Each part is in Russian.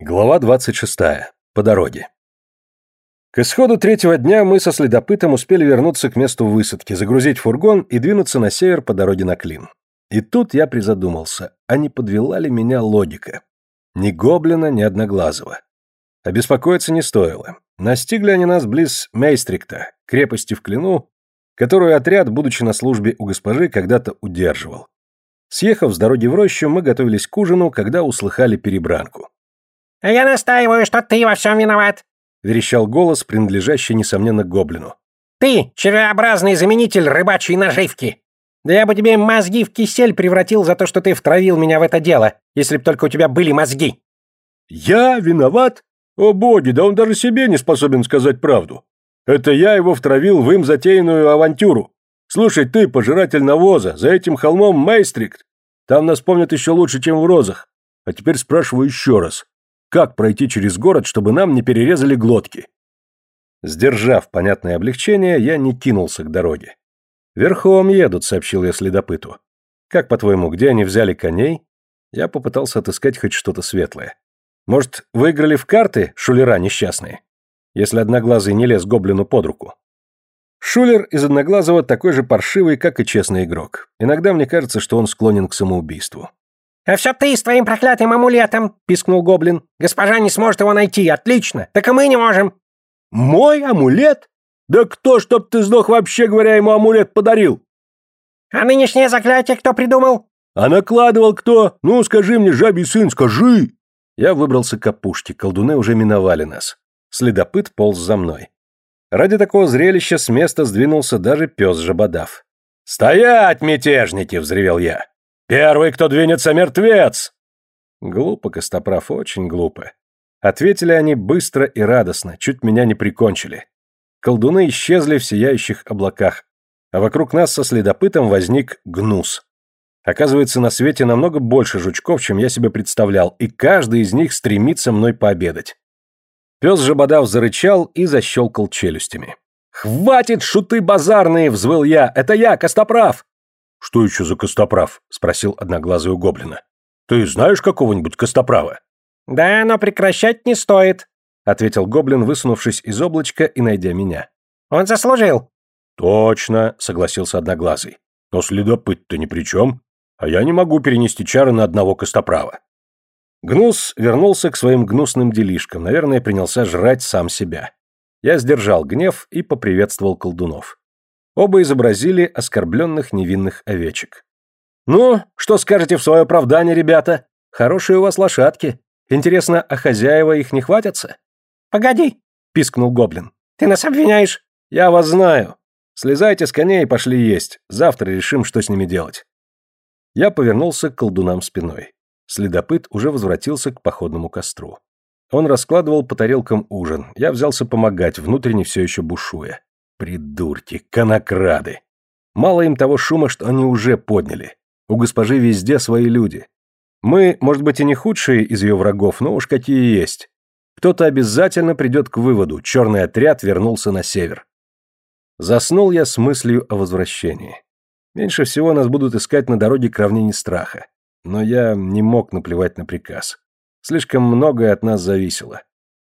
Глава 26. По дороге. К исходу третьего дня мы со следопытом успели вернуться к месту высадки, загрузить фургон и двинуться на север по дороге на Клин. И тут я призадумался, а не подвела ли меня логика? Ни гоблина, ни одноглазого. Обеспокоиться не стоило. Настигли они нас близ Мейстрикта, крепости в Клину, которую отряд, будучи на службе у госпожи, когда-то удерживал. Съехав с дороги в рощу, мы готовились к ужину, когда услыхали перебранку. «А я настаиваю, что ты во всем виноват!» — верещал голос, принадлежащий, несомненно, гоблину. «Ты, червеобразный заменитель рыбачьей наживки! Да я бы тебе мозги в кисель превратил за то, что ты втравил меня в это дело, если б только у тебя были мозги!» «Я виноват? О боги, да он даже себе не способен сказать правду. Это я его втравил в им затеянную авантюру. Слушай, ты, пожиратель навоза, за этим холмом Мейстрикт. Там нас помнят еще лучше, чем в розах. А теперь спрашиваю еще раз. Как пройти через город, чтобы нам не перерезали глотки? Сдержав понятное облегчение, я не кинулся к дороге. «Верхом едут», — сообщил я следопыту. «Как, по-твоему, где они взяли коней?» Я попытался отыскать хоть что-то светлое. «Может, выиграли в карты, шулера несчастные?» Если Одноглазый не лез гоблину под руку. Шулер из Одноглазого такой же паршивый, как и честный игрок. Иногда мне кажется, что он склонен к самоубийству. «А все ты с твоим проклятым амулетом!» — пискнул гоблин. «Госпожа не сможет его найти, отлично! Так и мы не можем!» «Мой амулет? Да кто, чтоб ты сдох, вообще говоря, ему амулет подарил?» «А нынешнее заклятие кто придумал?» «А накладывал кто? Ну, скажи мне, жабий сын, скажи!» Я выбрался к опушке, колдуны уже миновали нас. Следопыт полз за мной. Ради такого зрелища с места сдвинулся даже пес Жабодав. «Стоять, мятежники!» — взревел я. «Первый, кто двинется, мертвец!» Глупо, Костоправ, очень глупо. Ответили они быстро и радостно, чуть меня не прикончили. Колдуны исчезли в сияющих облаках, а вокруг нас со следопытом возник гнус. Оказывается, на свете намного больше жучков, чем я себе представлял, и каждый из них стремится мной пообедать. Пес Жабодав зарычал и защелкал челюстями. «Хватит, шуты базарные!» — взвыл я. «Это я, Костоправ!» «Что еще за Костоправ?» — спросил одноглазый у гоблина. «Ты знаешь какого-нибудь Костоправа?» «Да, но прекращать не стоит», — ответил гоблин, высунувшись из облачка и найдя меня. «Он заслужил». «Точно», — согласился одноглазый. «Но следопыт-то ни при чем, а я не могу перенести чары на одного Костоправа». Гнус вернулся к своим гнусным делишкам, наверное, принялся жрать сам себя. Я сдержал гнев и поприветствовал колдунов. Оба изобразили оскорбленных невинных овечек. «Ну, что скажете в свое оправдание, ребята? Хорошие у вас лошадки. Интересно, а хозяева их не хватятся?» «Погоди!» — пискнул гоблин. «Ты нас обвиняешь?» «Я вас знаю. Слезайте с коней и пошли есть. Завтра решим, что с ними делать». Я повернулся к колдунам спиной. Следопыт уже возвратился к походному костру. Он раскладывал по тарелкам ужин. Я взялся помогать, внутренне все еще бушуя. Придурки, конокрады. Мало им того шума, что они уже подняли. У госпожи везде свои люди. Мы, может быть, и не худшие из ее врагов, но уж какие есть. Кто-то обязательно придет к выводу, черный отряд вернулся на север. Заснул я с мыслью о возвращении. Меньше всего нас будут искать на дороге к равнине страха. Но я не мог наплевать на приказ. Слишком многое от нас зависело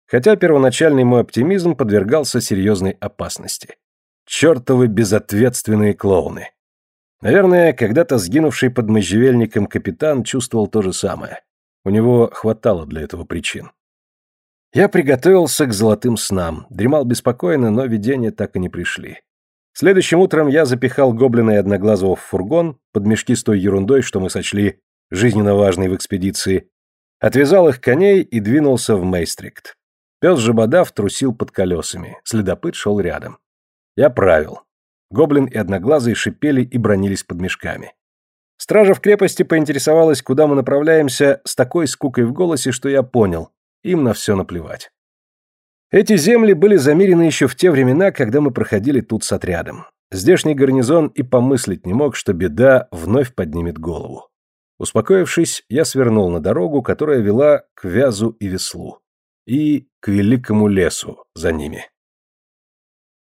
хотя первоначальный мой оптимизм подвергался серьезной опасности. Чертовы безответственные клоуны. Наверное, когда-то сгинувший под можжевельником капитан чувствовал то же самое. У него хватало для этого причин. Я приготовился к золотым снам, дремал беспокойно, но видения так и не пришли. Следующим утром я запихал гоблина и одноглазого в фургон, под мешки с той ерундой, что мы сочли жизненно важной в экспедиции, отвязал их коней и двинулся в Мейстрикт. Пес Жабодав трусил под колесами, следопыт шел рядом. Я правил. Гоблин и Одноглазый шипели и бронились под мешками. Стража в крепости поинтересовалась, куда мы направляемся, с такой скукой в голосе, что я понял, им на все наплевать. Эти земли были замерены еще в те времена, когда мы проходили тут с отрядом. Здешний гарнизон и помыслить не мог, что беда вновь поднимет голову. Успокоившись, я свернул на дорогу, которая вела к Вязу и Веслу и к великому лесу за ними.